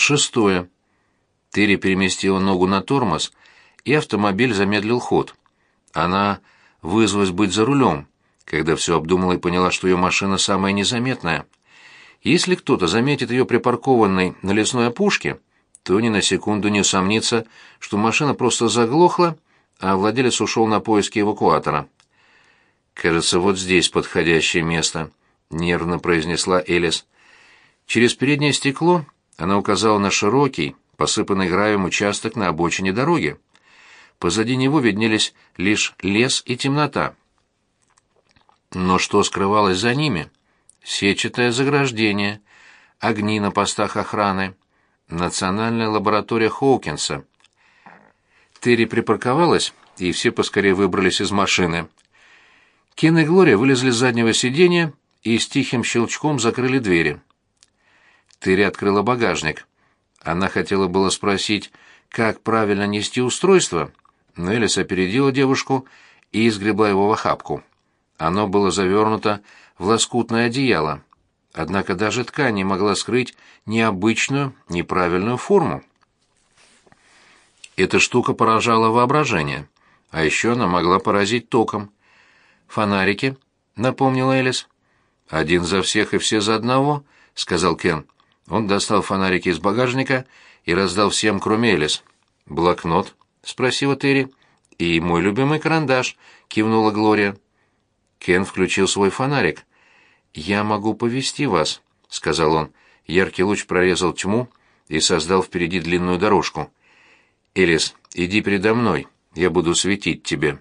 Шестое. Терри переместила ногу на тормоз, и автомобиль замедлил ход. Она вызвалась быть за рулем, когда все обдумала и поняла, что ее машина самая незаметная. Если кто-то заметит ее припаркованной на лесной опушке, то ни на секунду не усомнится, что машина просто заглохла, а владелец ушел на поиски эвакуатора. «Кажется, вот здесь подходящее место», — нервно произнесла Элис. Через переднее стекло она указала на широкий, посыпанный гравием участок на обочине дороги. Позади него виднелись лишь лес и темнота. Но что скрывалось за ними? Сетчатое заграждение, огни на постах охраны, национальная лаборатория Хоукинса. Терри припарковалась, и все поскорее выбрались из машины. Кен и Глория вылезли с заднего сиденья и с тихим щелчком закрыли двери. Терри открыла багажник. Она хотела было спросить, как правильно нести устройство, но Элис опередила девушку и изгребла его в охапку. Оно было завернуто в лоскутное одеяло, однако даже ткань не могла скрыть необычную, неправильную форму. Эта штука поражала воображение, а еще она могла поразить током. «Фонарики», — напомнила Элис. «Один за всех и все за одного», — сказал Кен. Он достал фонарики из багажника и раздал всем, кроме Элис. «Блокнот?» — спросила Терри. «И мой любимый карандаш», — кивнула Глория. Кен включил свой фонарик. «Я могу повести вас», — сказал он. Яркий луч прорезал тьму и создал впереди длинную дорожку. «Элис, иди передо мной, я буду светить тебе».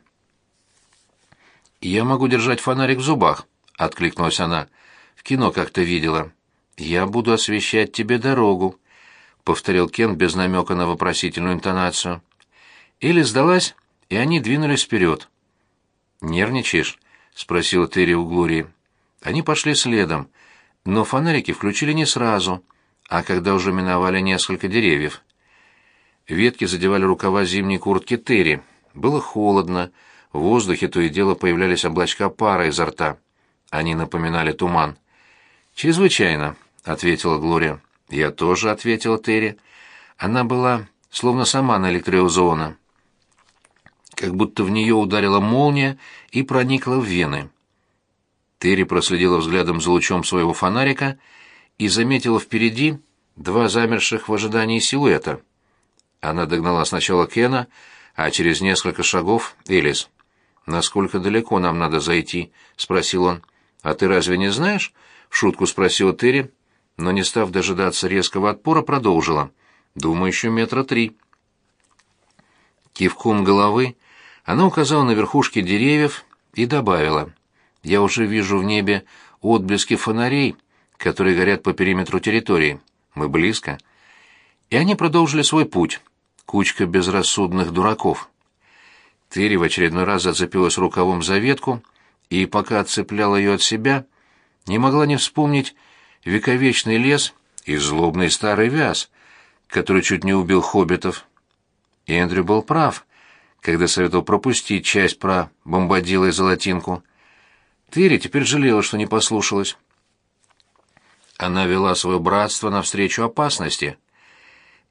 «Я могу держать фонарик в зубах», — откликнулась она. «В кино как-то видела». «Я буду освещать тебе дорогу», — повторил Кен без намека на вопросительную интонацию. Элли сдалась, и они двинулись вперед. «Нервничаешь?» — спросила Терри у Глории. Они пошли следом, но фонарики включили не сразу, а когда уже миновали несколько деревьев. Ветки задевали рукава зимней куртки Терри. Было холодно, в воздухе то и дело появлялись облачка пара изо рта. Они напоминали туман. «Чрезвычайно», — ответила Глория. «Я тоже», — ответила Терри. Она была словно сама на электрозона. Как будто в нее ударила молния и проникла в вены. Терри проследила взглядом за лучом своего фонарика и заметила впереди два замерших в ожидании силуэта. Она догнала сначала Кена, а через несколько шагов — Элис. «Насколько далеко нам надо зайти?» — спросил он. «А ты разве не знаешь?» — в шутку спросила Терри, но, не став дожидаться резкого отпора, продолжила. «Думаю, еще метра три». Кивком головы она указала на верхушки деревьев и добавила. «Я уже вижу в небе отблески фонарей, которые горят по периметру территории. Мы близко». И они продолжили свой путь. Кучка безрассудных дураков. Терри в очередной раз зацепилась рукавом за ветку и, пока отцепляла ее от себя, не могла не вспомнить вековечный лес и злобный старый вяз, который чуть не убил хоббитов. И Эндрю был прав, когда советовал пропустить часть про бомбадила и золотинку. Терри теперь жалела, что не послушалась. Она вела свое братство навстречу опасности.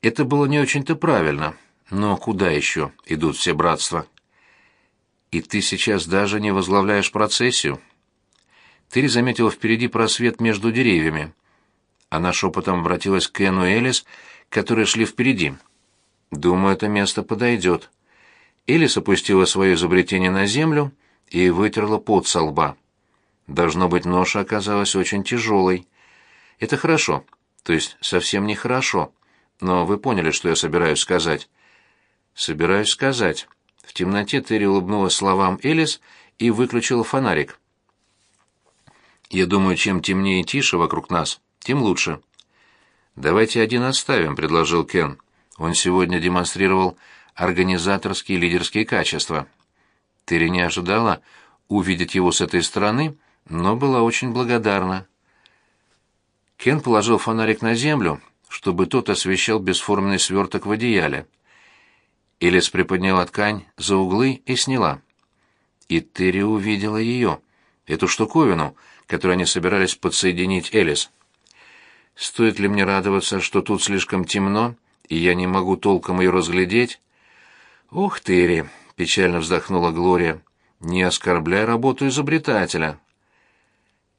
Это было не очень-то правильно, но куда еще идут все братства? И ты сейчас даже не возглавляешь процессию. Терри заметила впереди просвет между деревьями. Она шепотом обратилась к Кену и Элис, которые шли впереди. «Думаю, это место подойдет». Элис опустила свое изобретение на землю и вытерла пот со лба. Должно быть, ноша оказалась очень тяжелой. Это хорошо, то есть совсем не хорошо, но вы поняли, что я собираюсь сказать. Собираюсь сказать. В темноте Терри улыбнулась словам Элис и выключила фонарик. Я думаю, чем темнее и тише вокруг нас, тем лучше. Давайте один оставим, предложил Кен. Он сегодня демонстрировал организаторские лидерские качества. Терри не ожидала увидеть его с этой стороны, но была очень благодарна. Кен положил фонарик на землю, чтобы тот освещал бесформенный сверток в одеяле. Элис приподняла ткань за углы и сняла. И Терри увидела ее, эту штуковину, которую они собирались подсоединить Элис. Стоит ли мне радоваться, что тут слишком темно, и я не могу толком ее разглядеть? Ух ты, печально вздохнула Глория. Не оскорбляй работу изобретателя.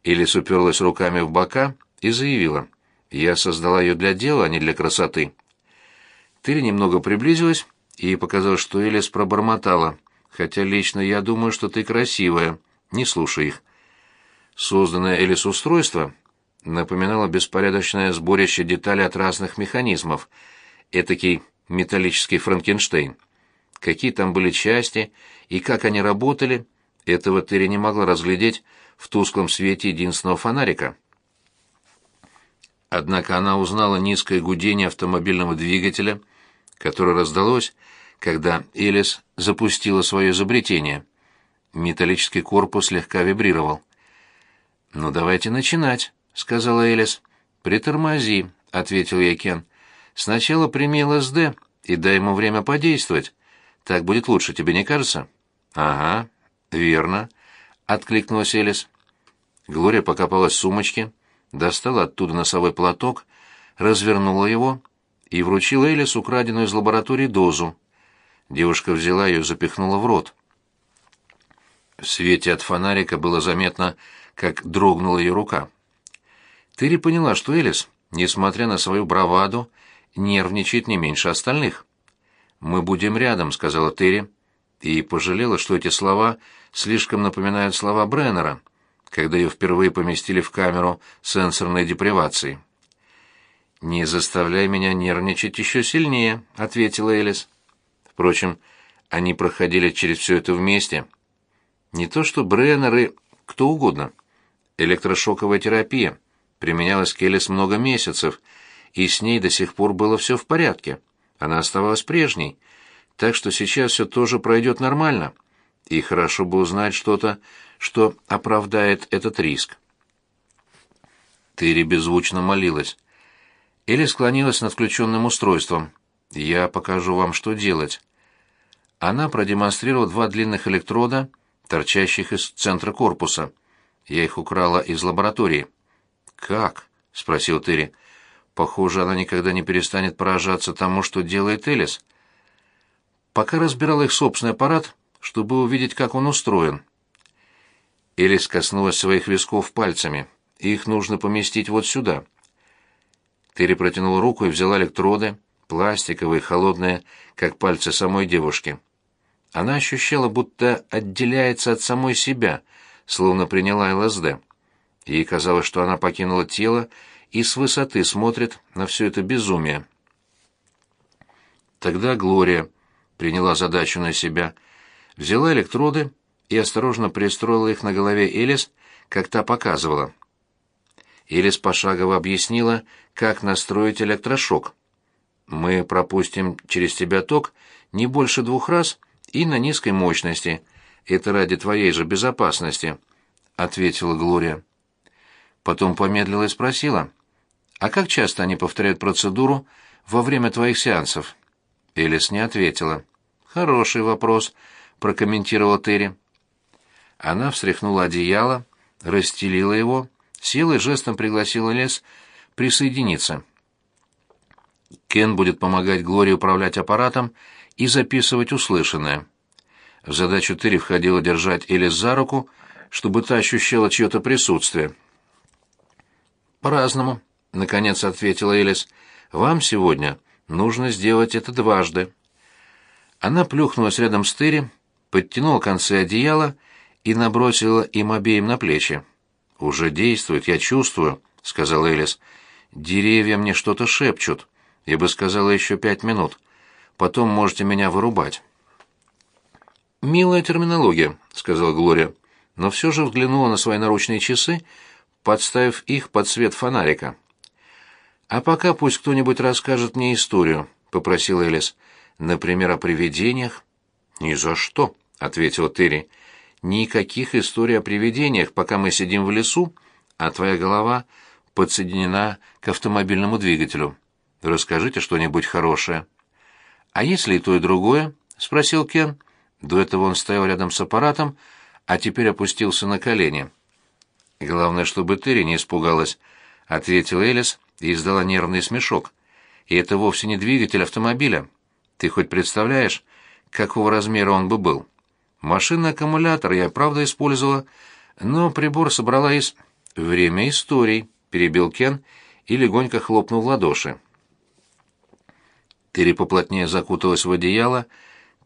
Элис уперлась руками в бока и заявила. Я создала ее для дела, а не для красоты. Тыри немного приблизилась, и показалось, что Элис пробормотала. Хотя лично я думаю, что ты красивая. Не слушай их. Созданное Элис устройство напоминало беспорядочное сборище деталей от разных механизмов. Этакий металлический Франкенштейн. Какие там были части и как они работали, этого Терри не могла разглядеть в тусклом свете единственного фонарика. Однако она узнала низкое гудение автомобильного двигателя, которое раздалось, когда Элис запустила свое изобретение. Металлический корпус слегка вибрировал. «Ну, давайте начинать», — сказала Элис. «Притормози», — ответил ей Кен. «Сначала прими ЛСД и дай ему время подействовать. Так будет лучше, тебе не кажется?» «Ага, верно», — откликнулась Элис. Глория покопалась в сумочке, достала оттуда носовой платок, развернула его и вручила Элис украденную из лаборатории дозу. Девушка взяла ее и запихнула в рот. В свете от фонарика было заметно, как дрогнула ее рука. Терри поняла, что Элис, несмотря на свою браваду, нервничает не меньше остальных. «Мы будем рядом», — сказала Терри, и пожалела, что эти слова слишком напоминают слова Бреннера, когда ее впервые поместили в камеру сенсорной депривации. «Не заставляй меня нервничать еще сильнее», — ответила Элис. Впрочем, они проходили через все это вместе. Не то что Бреннер кто угодно. Электрошоковая терапия применялась к Элис много месяцев, и с ней до сих пор было все в порядке. Она оставалась прежней, так что сейчас все тоже пройдет нормально, и хорошо бы узнать что-то, что оправдает этот риск. Терри беззвучно молилась. Элли склонилась над включенным устройством. «Я покажу вам, что делать». Она продемонстрировала два длинных электрода, торчащих из центра корпуса. Я их украла из лаборатории. «Как?» — спросил Терри. «Похоже, она никогда не перестанет поражаться тому, что делает Элис». Пока разбирал их собственный аппарат, чтобы увидеть, как он устроен. Элис коснулась своих висков пальцами. «Их нужно поместить вот сюда». Терри протянула руку и взяла электроды, пластиковые, холодные, как пальцы самой девушки. Она ощущала, будто отделяется от самой себя, словно приняла ЛСД. Ей казалось, что она покинула тело и с высоты смотрит на все это безумие. Тогда Глория приняла задачу на себя, взяла электроды и осторожно пристроила их на голове Элис, как та показывала. Элис пошагово объяснила, как настроить электрошок. «Мы пропустим через тебя ток не больше двух раз и на низкой мощности. Это ради твоей же безопасности», — ответила Глория. Потом помедлила и спросила, «А как часто они повторяют процедуру во время твоих сеансов?» Элис не ответила. «Хороший вопрос», — прокомментировала Терри. Она встряхнула одеяло, расстелила его, и жестом пригласила Лес присоединиться. Кен будет помогать Глории управлять аппаратом и записывать услышанное. В задачу Терри входило держать Элис за руку, чтобы та ощущала чье-то присутствие. «По-разному», — наконец ответила Элис. «Вам сегодня нужно сделать это дважды». Она плюхнулась рядом с Терри, подтянула концы одеяла и набросила им обеим на плечи. «Уже действует, я чувствую», — сказал Элис. «Деревья мне что-то шепчут. Я бы сказала еще пять минут. Потом можете меня вырубать». «Милая терминология», — сказала Глория, но все же взглянула на свои наручные часы, подставив их под свет фонарика. «А пока пусть кто-нибудь расскажет мне историю», — попросил Элис. «Например, о привидениях?» «Ни за что», — ответил Терри. «Никаких историй о привидениях, пока мы сидим в лесу, а твоя голова подсоединена к автомобильному двигателю. Расскажите что-нибудь хорошее». «А если и то, и другое?» — спросил Кен. До этого он стоял рядом с аппаратом, а теперь опустился на колени. «Главное, чтобы Терри не испугалась», — ответил Элис и издала нервный смешок. И это вовсе не двигатель автомобиля. Ты хоть представляешь, какого размера он бы был? Машинный аккумулятор я, правда, использовала, но прибор собрала из... «Время историй», — перебил Кен и легонько хлопнул в ладоши. Терри поплотнее закуталась в одеяло,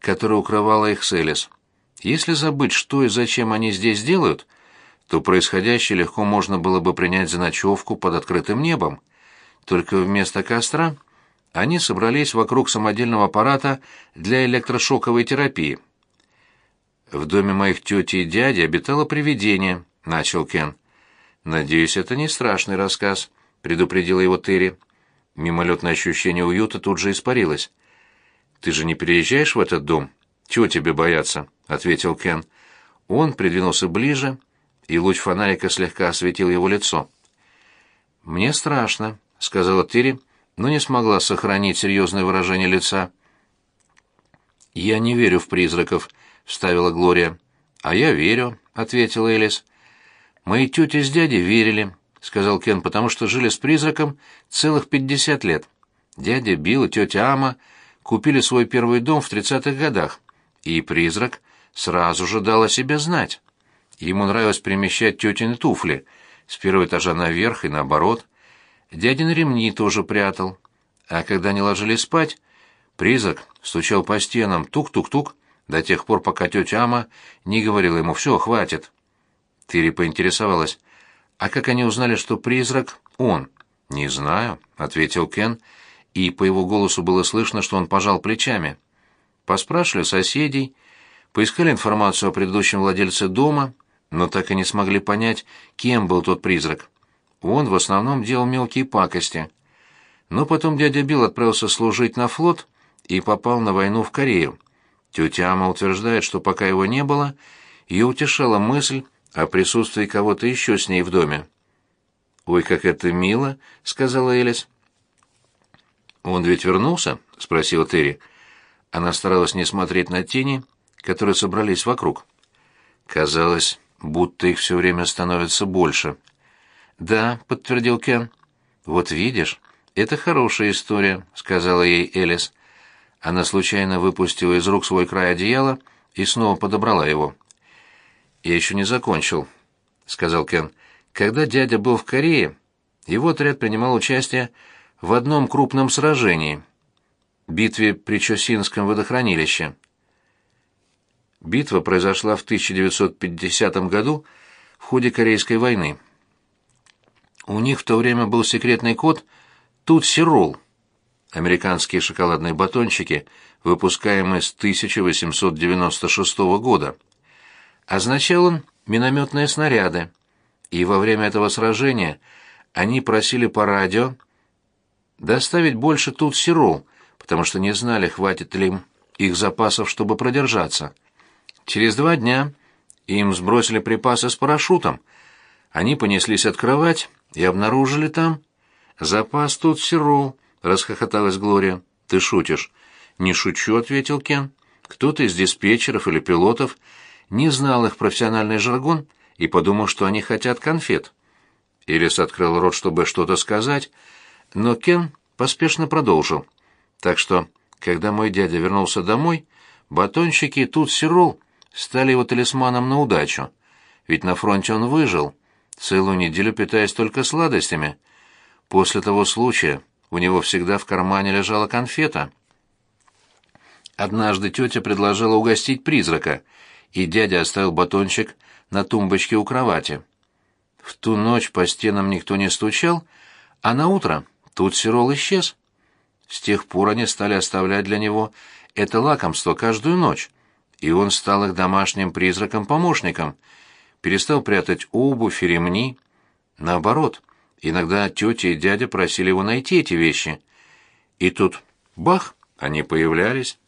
которое укрывало их Селис. Если забыть, что и зачем они здесь делают, то происходящее легко можно было бы принять за ночевку под открытым небом. Только вместо костра они собрались вокруг самодельного аппарата для электрошоковой терапии. «В доме моих тети и дяди обитало привидение», — начал Кен. «Надеюсь, это не страшный рассказ», — предупредила его Терри. Мимолетное ощущение уюта тут же испарилось. «Ты же не переезжаешь в этот дом? Чего тебе бояться?» — ответил Кен. Он придвинулся ближе, и луч фонарика слегка осветил его лицо. «Мне страшно», — сказала Терри, но не смогла сохранить серьезное выражение лица. «Я не верю в призраков», — вставила Глория. «А я верю», — ответила Элис. «Мои тети с дядей верили», — сказал Кен, «потому что жили с призраком целых пятьдесят лет. Дядя Билл и тетя Ама купили свой первый дом в тридцатых годах, и призрак сразу же дал о себе знать. Ему нравилось перемещать тетины туфли с первого этажа наверх и наоборот. Дядин ремни тоже прятал. А когда они ложились спать, призрак стучал по стенам тук-тук-тук до тех пор, пока тетя Ама не говорила ему «все, хватит». Тыри поинтересовалась, а как они узнали, что призрак он? «Не знаю», — ответил Кен, и по его голосу было слышно, что он пожал плечами. Поспрашивали соседей, поискали информацию о предыдущем владельце дома, но так и не смогли понять, кем был тот призрак. Он в основном делал мелкие пакости. Но потом дядя Билл отправился служить на флот и попал на войну в Корею. Тетя Ама утверждает, что пока его не было, ее утешала мысль о присутствии кого-то еще с ней в доме. «Ой, как это мило», — сказала Элис. «Он ведь вернулся?» — спросила Терри. Она старалась не смотреть на тени, которые собрались вокруг. Казалось, будто их все время становится больше. «Да», — подтвердил Кен. «Вот видишь, это хорошая история», — сказала ей Элис. Она случайно выпустила из рук свой край одеяла и снова подобрала его. «Я еще не закончил», — сказал Кен. «Когда дядя был в Корее, его отряд принимал участие в одном крупном сражении — битве при Чосинском водохранилище. Битва произошла в 1950 году в ходе Корейской войны. У них в то время был секретный код «Тутсирол» — американские шоколадные батончики, выпускаемые с 1896 года. Означал он минометные снаряды, и во время этого сражения они просили по радио доставить больше Тутсирол, потому что не знали, хватит ли им их запасов, чтобы продержаться. Через два дня им сбросили припасы с парашютом. Они понеслись открывать и обнаружили там... «Запас тут сирол», — расхохоталась Глория. «Ты шутишь?» «Не шучу», — ответил Кен. «Кто-то из диспетчеров или пилотов не знал их профессиональный жаргон и подумал, что они хотят конфет». Ирис открыл рот, чтобы что-то сказать, но Кен поспешно продолжил. Так что, когда мой дядя вернулся домой, батончики тут сирол стали его талисманом на удачу. Ведь на фронте он выжил, целую неделю питаясь только сладостями. После того случая у него всегда в кармане лежала конфета. Однажды тетя предложила угостить призрака, и дядя оставил батончик на тумбочке у кровати. В ту ночь по стенам никто не стучал, а на утро тут Сирол исчез. С тех пор они стали оставлять для него это лакомство каждую ночь и он стал их домашним призраком-помощником, перестал прятать обувь и ремни. Наоборот, иногда тетя и дядя просили его найти эти вещи. И тут, бах, они появлялись.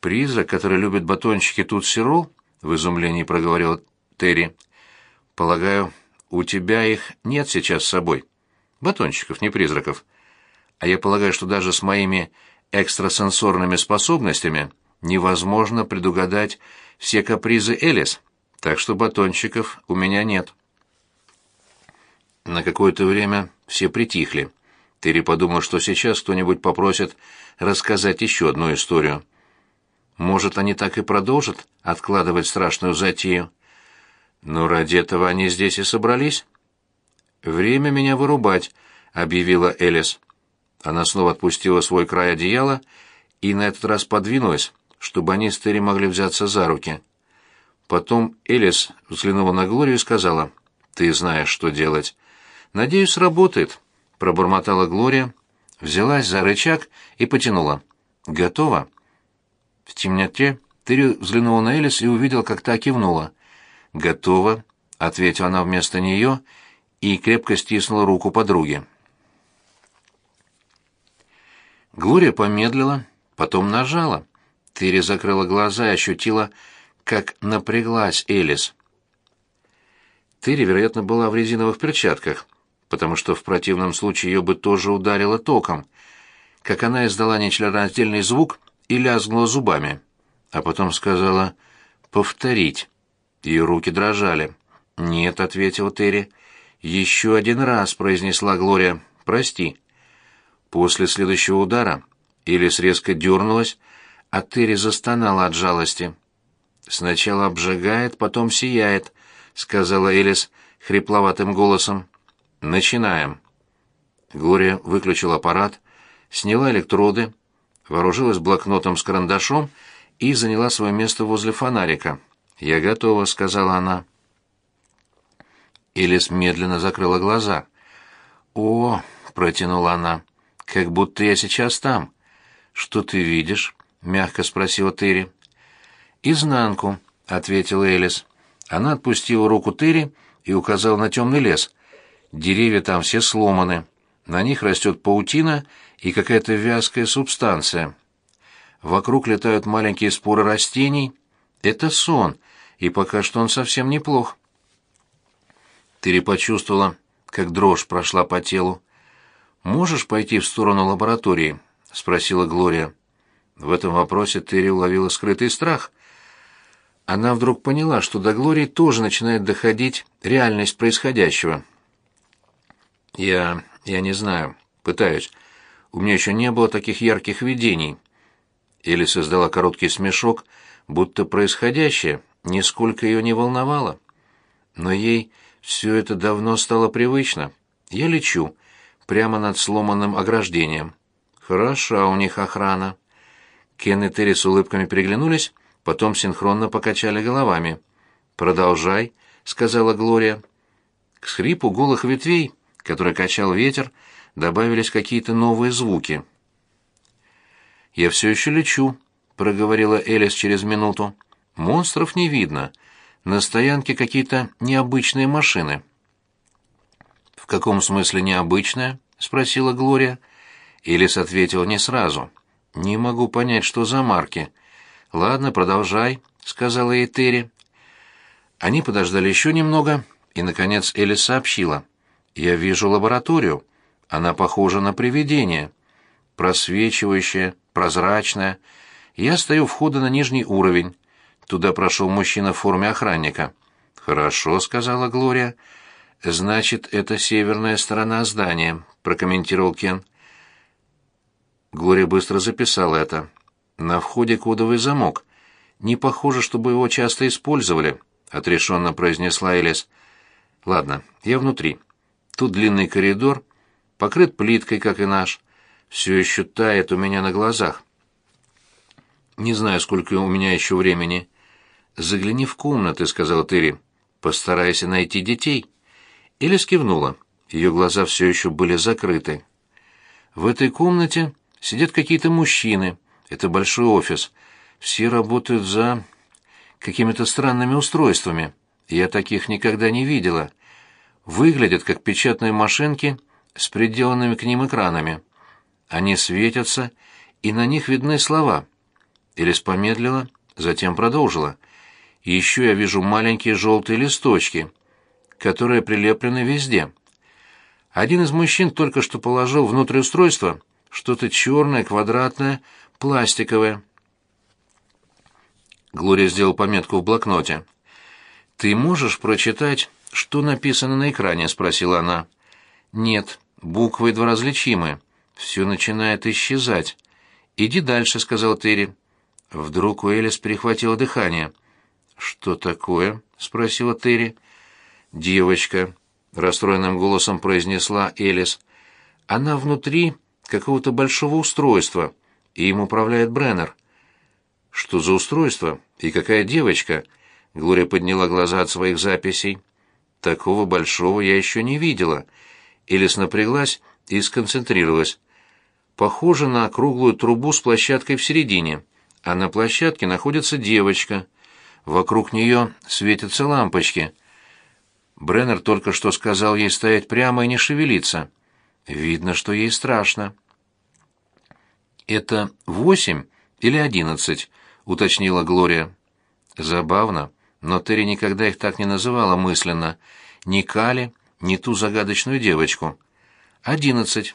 «Призрак, который любит батончики тут сирол?» — в изумлении проговорил Терри. «Полагаю, у тебя их нет сейчас с собой. Батончиков, не призраков. А я полагаю, что даже с моими экстрасенсорными способностями невозможно предугадать все капризы Элис, так что батончиков у меня нет. На какое-то время все притихли. Терри подумал, что сейчас кто-нибудь попросит рассказать еще одну историю. Может, они так и продолжат откладывать страшную затею? Но ради этого они здесь и собрались. «Время меня вырубать», — объявила Элис. Она снова отпустила свой край одеяла и на этот раз подвинулась, чтобы они с Терри могли взяться за руки. Потом Элис взглянула на Глорию и сказала, «Ты знаешь, что делать». «Надеюсь, сработает», — пробормотала Глория, взялась за рычаг и потянула. «Готово?» В темноте Терри взглянула на Элис и увидела, как та кивнула. «Готово», — ответила она вместо нее и крепко стиснула руку подруги. Глория помедлила, потом нажала. Терри закрыла глаза и ощутила, как напряглась Элис. Терри, вероятно, была в резиновых перчатках, потому что в противном случае ее бы тоже ударило током. Как она издала нечленораздельный звук и лязгнула зубами, а потом сказала «повторить». Ее руки дрожали. «Нет», — ответил Терри. «Еще один раз», — произнесла Глория. «Прости». После следующего удара Элис резко дернулась, а Терри застонала от жалости. «Сначала обжигает, потом сияет», — сказала Элис хрипловатым голосом. «Начинаем». Глория выключила аппарат, сняла электроды, вооружилась блокнотом с карандашом и заняла свое место возле фонарика. «Я готова», — сказала она. Элис медленно закрыла глаза. «О!» — протянула она. «Как будто я сейчас там». «Что ты видишь?» — мягко спросила Терри. «Изнанку», — ответила Элис. Она отпустила руку Терри и указала на темный лес. Деревья там все сломаны. На них растет паутина и какая-то вязкая субстанция. Вокруг летают маленькие споры растений. Это сон, и пока что он совсем неплох. Терри почувствовала, как дрожь прошла по телу. «Можешь пойти в сторону лаборатории?» — спросила Глория. В этом вопросе Терри уловила скрытый страх. Она вдруг поняла, что до Глории тоже начинает доходить реальность происходящего. «Я... я не знаю. Пытаюсь. У меня еще не было таких ярких видений». Элли создала короткий смешок, будто происходящее нисколько ее не волновало. Но ей все это давно стало привычно. Я лечу, прямо над сломанным ограждением. Хороша у них охрана. Кен и Терри с улыбками переглянулись, потом синхронно покачали головами. «Продолжай», — сказала Глория. К скрипу голых ветвей, который качал ветер, добавились какие-то новые звуки. «Я все еще лечу», — проговорила Элис через минуту. «Монстров не видно. На стоянке какие-то необычные машины». «В каком смысле необычная?» — спросила Глория. Элис ответила не сразу. «Не могу понять, что за марки». «Ладно, продолжай», — сказала ей Терри. Они подождали еще немного, и, наконец, Элис сообщила. «Я вижу лабораторию. Она похожа на привидение. Просвечивающая, прозрачная. Я стою у входа на нижний уровень. Туда прошел мужчина в форме охранника. «Хорошо», — сказала Глория. «Значит, это северная сторона здания», — прокомментировал Кен. Глория быстро записала это. «На входе кодовый замок. Не похоже, чтобы его часто использовали», — отрешенно произнесла Элис. «Ладно, я внутри. Тут длинный коридор, покрыт плиткой, как и наш. Все еще тает у меня на глазах. Не знаю, сколько у меня еще времени. Загляни в комнаты, сказал Терри. Постарайся найти детей. Или скивнула. Ее глаза все еще были закрыты. В этой комнате сидят какие-то мужчины. Это большой офис. Все работают за какими-то странными устройствами. Я таких никогда не видела. Выглядят как печатные машинки с приделанными к ним экранами. Они светятся, и на них видны слова. Элис помедлила, затем продолжила. Еще я вижу маленькие желтые листочки, которые прилеплены везде. Один из мужчин только что положил внутрь устройства что-то черное, квадратное, пластиковое. Глория сделал пометку в блокноте. «Ты можешь прочитать, что написано на экране?» — спросила она. «Нет», буквы едва различимы. Все начинает исчезать. «Иди дальше», — сказал Терри. Вдруг у Элис перехватило дыхание. «Что такое?» — спросила Терри. «Девочка», — расстроенным голосом произнесла Элис. «Она внутри какого-то большого устройства, и им управляет Бреннер». «Что за устройство? И какая девочка?» Глория подняла глаза от своих записей. «Такого большого я еще не видела». Элис напряглась и сконцентрировалась. «Похоже на круглую трубу с площадкой в середине, а на площадке находится девочка. Вокруг нее светятся лампочки». Бреннер только что сказал ей стоять прямо и не шевелиться. Видно, что ей страшно. «Это восемь или одиннадцать?» — уточнила Глория. Забавно, но Терри никогда их так не называла мысленно. Ни Кали, ни ту загадочную девочку. «Одиннадцать».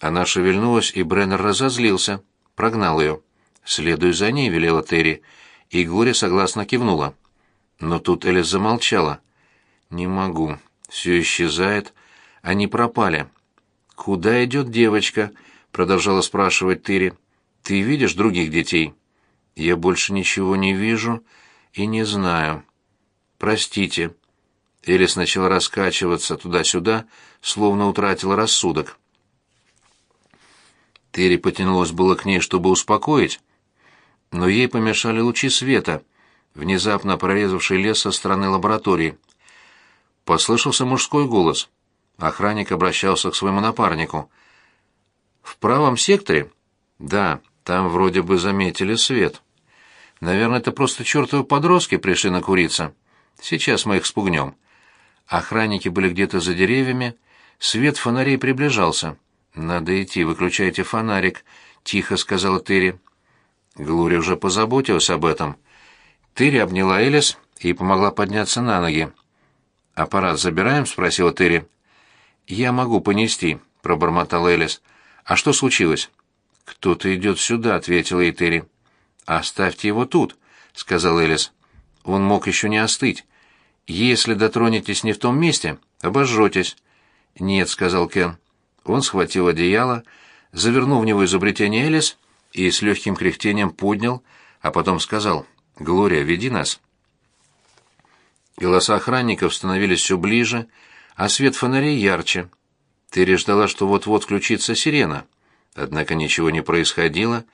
Она шевельнулась, и Бреннер разозлился. Прогнал ее. «Следуй за ней», — велела Терри, и Глория согласно кивнула. Но тут Элис замолчала. «Не могу. Все исчезает. Они пропали». «Куда идет девочка?» — продолжала спрашивать Терри. «Ты видишь других детей?» «Я больше ничего не вижу и не знаю. Простите». Элис начала раскачиваться туда-сюда, словно утратила рассудок. Терри потянулась было к ней, чтобы успокоить, но ей помешали лучи света, внезапно прорезавший лес со стороны лаборатории. Послышался мужской голос. Охранник обращался к своему напарнику. «В правом секторе?» «Да, там вроде бы заметили свет. Наверное, это просто чертовы подростки пришли накуриться. Сейчас мы их спугнем». Охранники были где-то за деревьями, свет фонарей приближался. «Надо идти, выключайте фонарик», — тихо сказала Терри. Глория уже позаботилась об этом. Терри обняла Элис и помогла подняться на ноги. «Аппарат забираем?» — спросила Терри. «Я могу понести», — пробормотал Элис. «А что случилось?» «Кто-то идет сюда», — ответила ей Терри. «Оставьте его тут», — сказал Элис. «Он мог еще не остыть. Если дотронетесь не в том месте, обожжетесь». «Нет», — сказал Кен. Он схватил одеяло, завернул в него изобретение Элис и с легким кряхтением поднял, а потом сказал «Глория, веди нас». Голоса охранников становились все ближе, а свет фонарей ярче. Терри ждала, что вот-вот включится сирена. Однако ничего не происходило.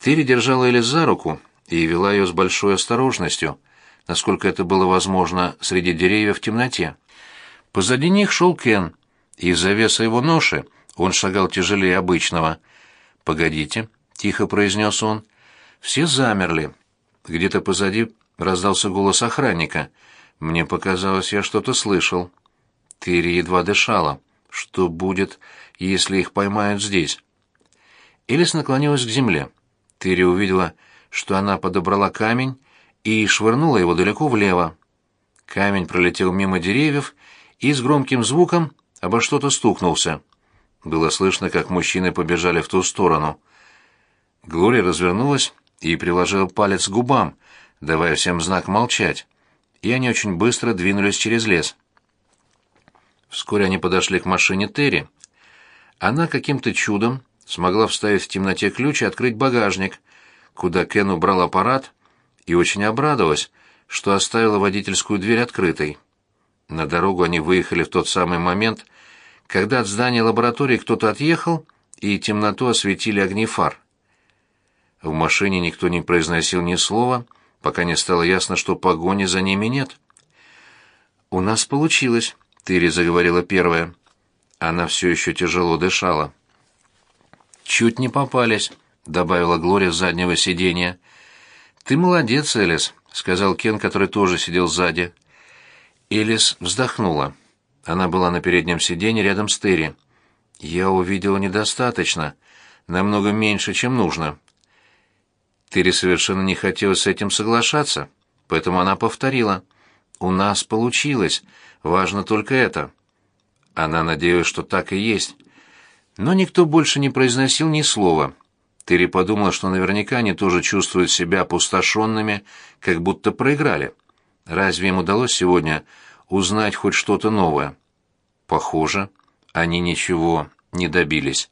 Терри держала Элис за руку и вела ее с большой осторожностью, насколько это было возможно среди деревьев в темноте. Позади них шел Кен. Из-за веса его ноши он шагал тяжелее обычного. «Погодите», — тихо произнес он. Все замерли. Где-то позади раздался голос охранника — мне показалось, я что-то слышал. Тыри едва дышала. Что будет, если их поймают здесь? Элис наклонилась к земле. Тыри увидела, что она подобрала камень и швырнула его далеко влево. Камень пролетел мимо деревьев и с громким звуком обо что-то стукнулся. Было слышно, как мужчины побежали в ту сторону. Глория развернулась и приложила палец к губам, давая всем знак молчать и они очень быстро двинулись через лес. Вскоре они подошли к машине Терри. Она каким-то чудом смогла вставить в темноте ключ и открыть багажник, куда Кен убрал аппарат, и очень обрадовалась, что оставила водительскую дверь открытой. На дорогу они выехали в тот самый момент, когда от здания лаборатории кто-то отъехал, и темноту осветили огни фар. В машине никто не произносил ни слова, пока не стало ясно, что погони за ними нет. «У нас получилось», — Тыри заговорила первая. Она все еще тяжело дышала. «Чуть не попались», — добавила Глория с заднего сиденья. «Ты молодец, Элис», — сказал Кен, который тоже сидел сзади. Элис вздохнула. Она была на переднем сиденье рядом с Терри. «Я увидела недостаточно, намного меньше, чем нужно. Терри совершенно не хотела с этим соглашаться, поэтому она повторила. «У нас получилось. Важно только это». Она надеялась, что так и есть. Но никто больше не произносил ни слова. Терри подумала, что наверняка они тоже чувствуют себя опустошенными, как будто проиграли. Разве им удалось сегодня узнать хоть что-то новое? Похоже. они ничего не добились.